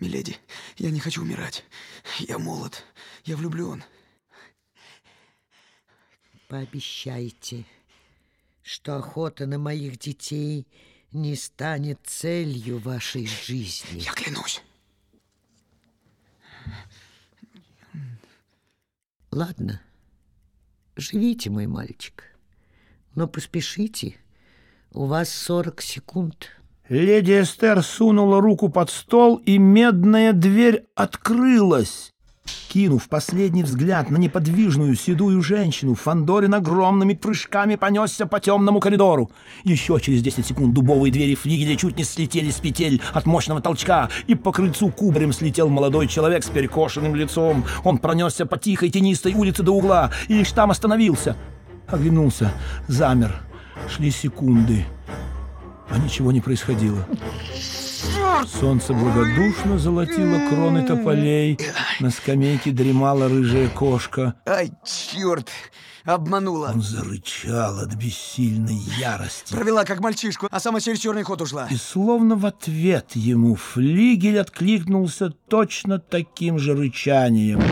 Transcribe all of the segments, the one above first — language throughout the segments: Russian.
Миледи, я не хочу умирать. Я молод, я влюблен. Пообещайте, что охота на моих детей не станет целью вашей жизни. Я клянусь. Ладно, живите, мой мальчик, но поспешите. У вас 40 секунд. Леди Эстер сунула руку под стол, и медная дверь открылась. Кинув последний взгляд на неподвижную седую женщину, Фандорин огромными прыжками понесся по темному коридору. Еще через 10 секунд дубовые двери флигеля чуть не слетели с петель от мощного толчка, и по крыльцу кубарем слетел молодой человек с перекошенным лицом. Он пронесся по тихой тенистой улице до угла, и лишь там остановился. Оглянулся, замер. Шли секунды, а ничего не происходило. Солнце благодушно золотило кроны тополей. На скамейке дремала рыжая кошка. Ай, черт! Обманула. Он зарычал от бессильной ярости. Провела как мальчишку, а сама через черный ход ушла. И словно в ответ ему флигель откликнулся точно таким же рычанием.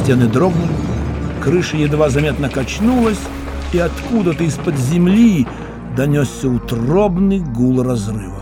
Стены дрогнули, крыша едва заметно качнулась, и откуда-то из-под земли донесся утробный гул разрыва.